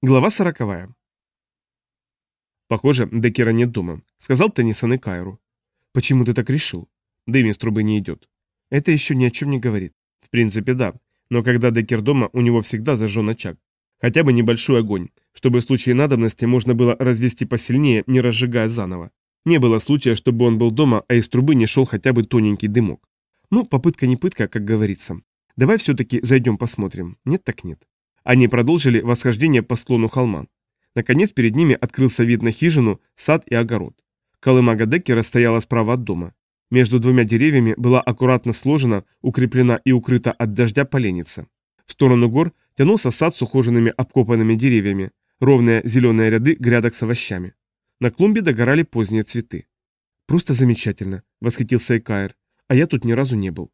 Глава сороковая. «Похоже, Деккера нет дома», — сказал Теннисон и Кайру. «Почему ты так решил?» «Дым из трубы не идет». «Это еще ни о чем не говорит». «В принципе, да. Но когда Деккер дома, у него всегда зажжен очаг. Хотя бы небольшой огонь, чтобы в случае надобности можно было развести посильнее, не разжигая заново. Не было случая, чтобы он был дома, а из трубы не шел хотя бы тоненький дымок. Ну, попытка не пытка, как говорится. Давай все-таки зайдем посмотрим. Нет так нет. Они продолжили восхождение по склону холма. Наконец перед ними открылся вид на хижину, сад и огород. Колымага Деккера стояла справа от дома. Между двумя деревьями была аккуратно сложена, укреплена и укрыта от дождя поленница. В сторону гор тянулся сад с ухоженными обкопанными деревьями, ровные зеленые ряды грядок с овощами. На клумбе догорали поздние цветы. «Просто замечательно», — восхитился Экаер, — «а я тут ни разу не был».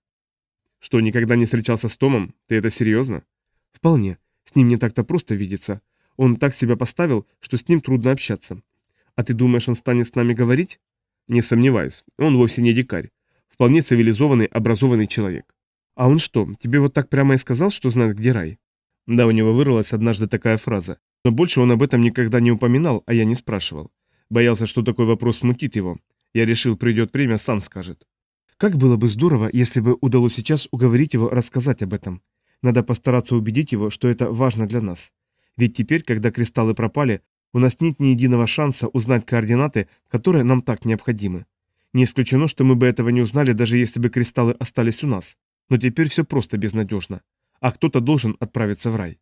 «Что, никогда не встречался с Томом? Ты это серьезно?» «Вполне. С ним не так-то просто видеться. Он так себя поставил, что с ним трудно общаться. А ты думаешь, он станет с нами говорить? Не сомневаюсь, он вовсе не дикарь. Вполне цивилизованный, образованный человек. А он что, тебе вот так прямо и сказал, что знает, где рай? Да, у него вырвалась однажды такая фраза. Но больше он об этом никогда не упоминал, а я не спрашивал. Боялся, что такой вопрос смутит его. Я решил, придет время, сам скажет. Как было бы здорово, если бы удалось сейчас уговорить его рассказать об этом. Надо постараться убедить его, что это важно для нас. Ведь теперь, когда кристаллы пропали, у нас нет ни единого шанса узнать координаты, которые нам так необходимы. Не исключено, что мы бы этого не узнали, даже если бы кристаллы остались у нас. Но теперь все просто безнадежно. А кто-то должен отправиться в рай.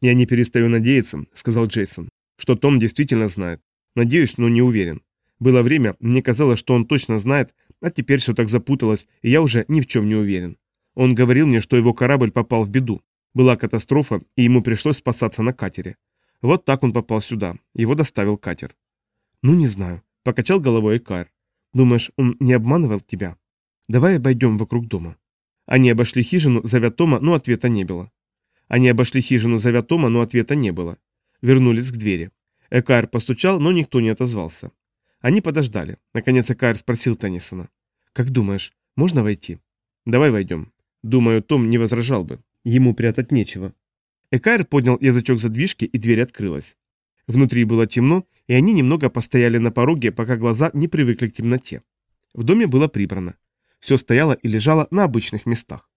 «Я не перестаю надеяться», — сказал Джейсон, — «что Том действительно знает. Надеюсь, но не уверен. Было время, мне казалось, что он точно знает, а теперь все так запуталось, и я уже ни в чем не уверен. Он говорил мне, что его корабль попал в беду. Была катастрофа, и ему пришлось спасаться на катере. Вот так он попал сюда. Его доставил катер. Ну, не знаю. Покачал головой Экар. Думаешь, он не обманывал тебя? Давай обойдем вокруг дома. Они обошли хижину, зовя Тома, но ответа не было. Они обошли хижину, зовя Тома, но ответа не было. Вернулись к двери. Экар постучал, но никто не отозвался. Они подождали. Наконец Экар спросил Теннисона. «Как думаешь, можно войти?» «Давай войдем». Думаю, Том не возражал бы. Ему прятать нечего. Экайр поднял язычок задвижки, и дверь открылась. Внутри было темно, и они немного постояли на пороге, пока глаза не привыкли к темноте. В доме было прибрано. Все стояло и лежало на обычных местах.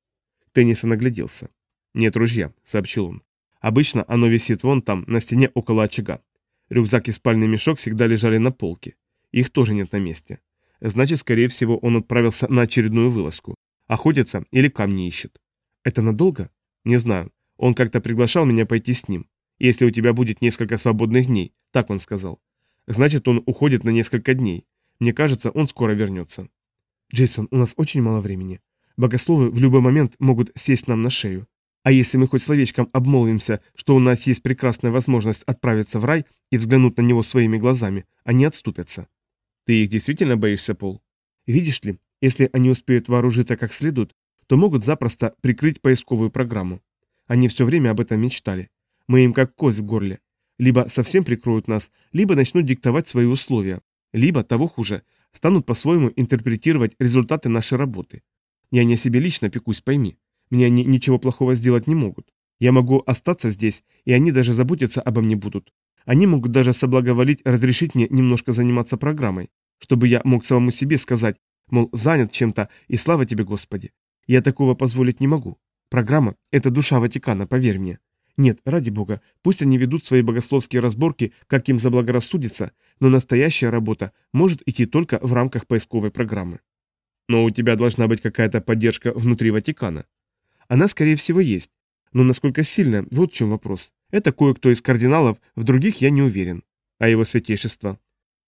Теннисон огляделся. «Нет ружья», — сообщил он. «Обычно оно висит вон там, на стене около очага. Рюкзак и спальный мешок всегда лежали на полке. Их тоже нет на месте. Значит, скорее всего, он отправился на очередную вылазку. Охотится или камни ищет. Это надолго? Не знаю. Он как-то приглашал меня пойти с ним. Если у тебя будет несколько свободных дней, так он сказал. Значит, он уходит на несколько дней. Мне кажется, он скоро вернется. Джейсон, у нас очень мало времени. Богословы в любой момент могут сесть нам на шею. А если мы хоть словечком обмолвимся, что у нас есть прекрасная возможность отправиться в рай и взглянуть на него своими глазами, они отступятся. Ты их действительно боишься, Пол? Видишь ли, если они успеют вооружиться как следует, то могут запросто прикрыть поисковую программу. Они все время об этом мечтали. Мы им как кость в горле. Либо совсем прикроют нас, либо начнут диктовать свои условия. Либо, того хуже, станут по-своему интерпретировать результаты нашей работы. Я не о себе лично пекусь, пойми. Мне они ничего плохого сделать не могут. Я могу остаться здесь, и они даже заботиться обо мне будут. Они могут даже соблаговолить разрешить мне немножко заниматься программой, чтобы я мог самому себе сказать, Мол, занят чем-то, и слава тебе, Господи. Я такого позволить не могу. Программа – это душа Ватикана, поверь мне. Нет, ради бога, пусть они ведут свои богословские разборки, как им заблагорассудится, но настоящая работа может идти только в рамках поисковой программы. Но у тебя должна быть какая-то поддержка внутри Ватикана. Она, скорее всего, есть. Но насколько сильная, вот в чем вопрос. Это кое-кто из кардиналов, в других я не уверен. А его святейшество?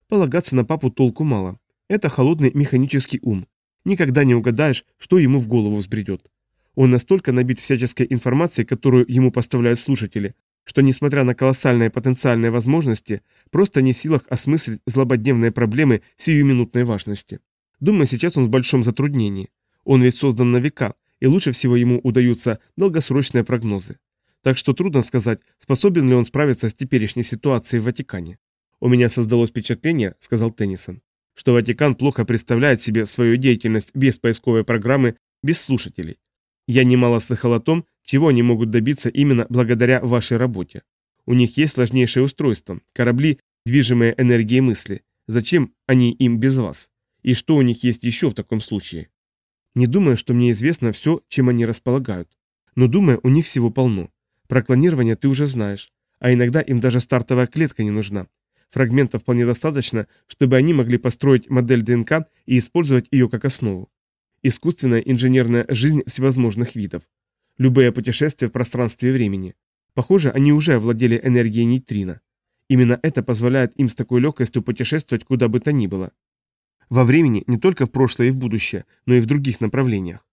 Полагаться на папу толку мало. Это холодный механический ум. Никогда не угадаешь, что ему в голову взбредет. Он настолько набит всяческой информацией, которую ему поставляют слушатели, что, несмотря на колоссальные потенциальные возможности, просто не в силах осмыслить злободневные проблемы сиюминутной важности. Думаю, сейчас он в большом затруднении. Он ведь создан на века, и лучше всего ему удаются долгосрочные прогнозы. Так что трудно сказать, способен ли он справиться с теперешней ситуацией в Ватикане. «У меня создалось впечатление», — сказал Теннисон, что Ватикан плохо представляет себе свою деятельность без поисковой программы, без слушателей. Я немало слыхал о том, чего они могут добиться именно благодаря вашей работе. У них есть сложнейшее устройство, корабли, движимые энергией мысли. Зачем они им без вас? И что у них есть еще в таком случае? Не думаю, что мне известно все, чем они располагают. Но думаю, у них всего полно. Про клонирование ты уже знаешь. А иногда им даже стартовая клетка не нужна. Фрагментов вполне достаточно, чтобы они могли построить модель ДНК и использовать ее как основу. Искусственная инженерная жизнь всевозможных видов. Любые путешествия в пространстве и времени. Похоже, они уже овладели энергией нейтрино. Именно это позволяет им с такой легкостью путешествовать куда бы то ни было. Во времени не только в прошлое и в будущее, но и в других направлениях.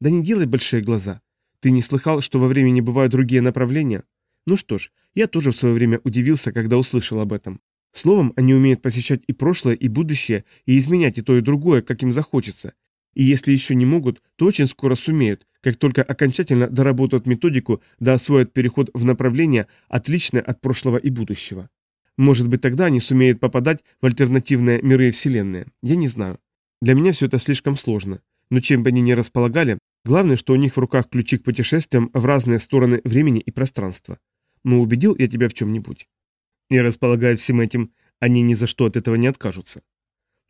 Да не делай большие глаза. Ты не слыхал, что во времени бывают другие направления? Ну что ж, я тоже в свое время удивился, когда услышал об этом. Словом, они умеют посещать и прошлое, и будущее, и изменять и то, и другое, как им захочется. И если еще не могут, то очень скоро сумеют, как только окончательно доработают методику да освоят переход в направление, отличное от прошлого и будущего. Может быть, тогда они сумеют попадать в альтернативные миры и вселенные. Я не знаю. Для меня все это слишком сложно. Но чем бы они ни располагали, главное, что у них в руках ключи к путешествиям в разные стороны времени и пространства. Но убедил я тебя в чем-нибудь? И располагая всем этим, они ни за что от этого не откажутся.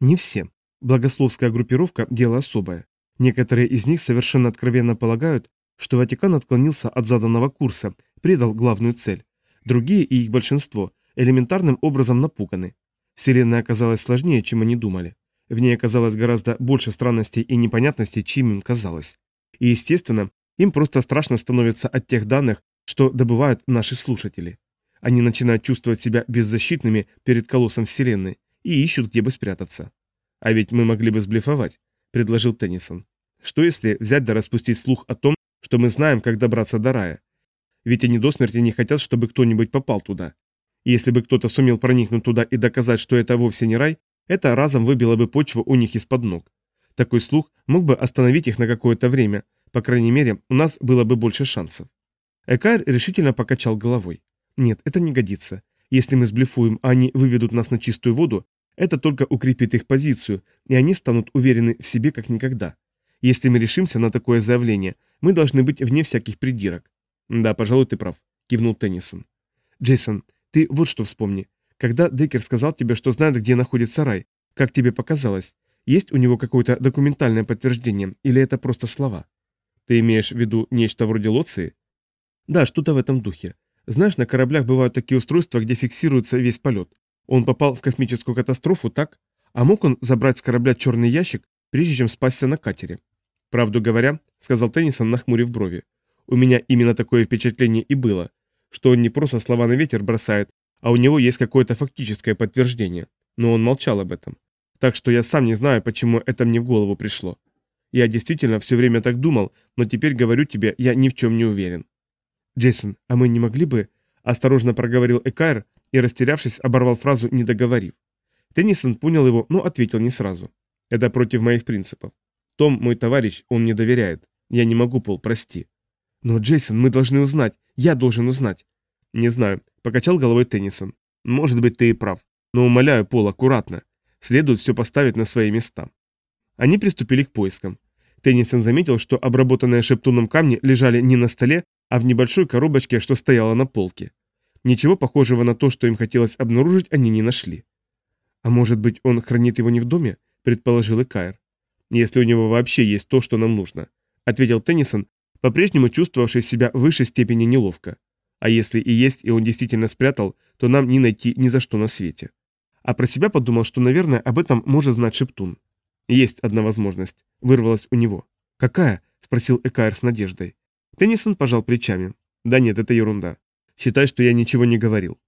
Не все. Благословская группировка – дело особое. Некоторые из них совершенно откровенно полагают, что Ватикан отклонился от заданного курса, предал главную цель. Другие и их большинство элементарным образом напуганы. Вселенная оказалась сложнее, чем они думали. В ней оказалось гораздо больше странностей и непонятностей, чем им казалось. И, естественно, им просто страшно становится от тех данных, что добывают наши слушатели. Они начинают чувствовать себя беззащитными перед колоссом Вселенной и ищут, где бы спрятаться. А ведь мы могли бы сблефовать, предложил Теннисон. Что если взять да распустить слух о том, что мы знаем, как добраться до рая? Ведь они до смерти не хотят, чтобы кто-нибудь попал туда. Если бы кто-то сумел проникнуть туда и доказать, что это вовсе не рай, это разом выбило бы почву у них из-под ног. Такой слух мог бы остановить их на какое-то время, по крайней мере, у нас было бы больше шансов. Экайр решительно покачал головой. Нет, это не годится. Если мы сблефуем, а они выведут нас на чистую воду, это только укрепит их позицию, и они станут уверены в себе как никогда. Если мы решимся на такое заявление, мы должны быть вне всяких придирок. Да, пожалуй, ты прав, кивнул Теннисон. Джейсон, ты вот что вспомни. Когда Деккер сказал тебе, что знает, где находится рай, как тебе показалось, есть у него какое-то документальное подтверждение, или это просто слова? Ты имеешь в виду нечто вроде лоции? Да, что-то в этом духе. Знаешь, на кораблях бывают такие устройства, где фиксируется весь полет. Он попал в космическую катастрофу, так? А мог он забрать с корабля черный ящик, прежде чем спасся на катере? Правду говоря, сказал Теннисон, нахмурив брови. У меня именно такое впечатление и было, что он не просто слова на ветер бросает, а у него есть какое-то фактическое подтверждение. Но он молчал об этом. Так что я сам не знаю, почему это мне в голову пришло. Я действительно все время так думал, но теперь говорю тебе, я ни в чем не уверен. Джейсон, а мы не могли бы... Осторожно проговорил Экайр, и, растерявшись, оборвал фразу, не договорив. Теннисон понял его, но ответил не сразу. «Это против моих принципов. Том, мой товарищ, он мне доверяет. Я не могу, Пол, прости». «Но, Джейсон, мы должны узнать. Я должен узнать». «Не знаю», — покачал головой Теннисон. «Может быть, ты и прав. Но умоляю, Пол, аккуратно. Следует все поставить на свои места». Они приступили к поискам. Теннисон заметил, что обработанные шептуном камни лежали не на столе, а в небольшой коробочке, что стояла на полке. Ничего похожего на то, что им хотелось обнаружить, они не нашли. «А может быть, он хранит его не в доме?» – предположил и Кайр. «Если у него вообще есть то, что нам нужно», – ответил Теннисон, по-прежнему чувствовавший себя в высшей степени неловко. «А если и есть, и он действительно спрятал, то нам не найти ни за что на свете». А про себя подумал, что, наверное, об этом может знать Шептун. «Есть одна возможность», – вырвалась у него. «Какая?» – спросил Экайр с надеждой. Теннисон пожал плечами. «Да нет, это ерунда. Считай, что я ничего не говорил.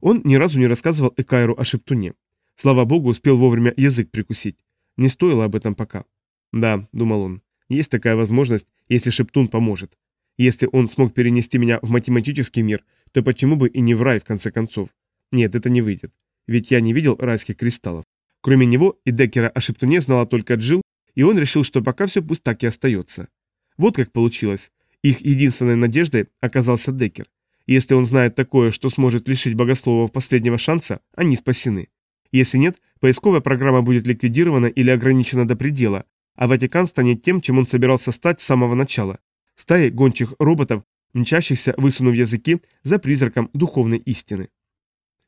Он ни разу не рассказывал Экайру о Шептуне. Слава богу, успел вовремя язык прикусить. Не стоило об этом пока. Да, думал он, есть такая возможность, если Шептун поможет. Если он смог перенести меня в математический мир, то почему бы и не в рай в конце концов? Нет, это не выйдет. Ведь я не видел райских кристаллов. Кроме него и Деккера о Шептуне знала только Джил, и он решил, что пока все пусть так и остается. Вот как получилось. Их единственной надеждой оказался Деккер. Если он знает такое, что сможет лишить богословов последнего шанса, они спасены. Если нет, поисковая программа будет ликвидирована или ограничена до предела, а Ватикан станет тем, чем он собирался стать с самого начала – стаей гончих роботов, мчащихся, высунув языки, за призраком духовной истины.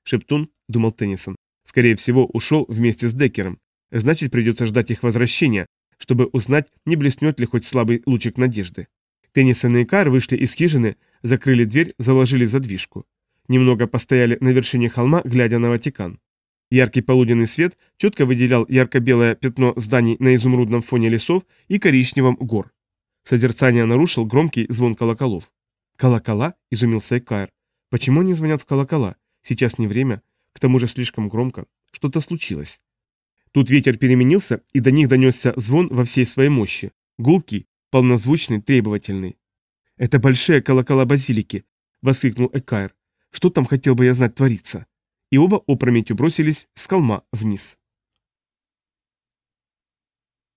Шептун, думал Теннисон, скорее всего, ушел вместе с Деккером, значит, придется ждать их возвращения, чтобы узнать, не блеснет ли хоть слабый лучик надежды. Теннисон и Кар вышли из хижины, закрыли дверь, заложили задвижку. Немного постояли на вершине холма, глядя на Ватикан. Яркий полуденный свет четко выделял ярко-белое пятно зданий на изумрудном фоне лесов и коричневом гор. Созерцание нарушил громкий звон колоколов. «Колокола?» – изумился Экаер. «Почему они звонят в колокола? Сейчас не время. К тому же слишком громко. Что-то случилось». Тут ветер переменился, и до них донесся звон во всей своей мощи. Гулкий, полнозвучный, требовательный. «Это большие колокола базилики!» — воскликнул Экаер. «Что там, хотел бы я знать, творится?» И оба опрометью бросились с холма вниз.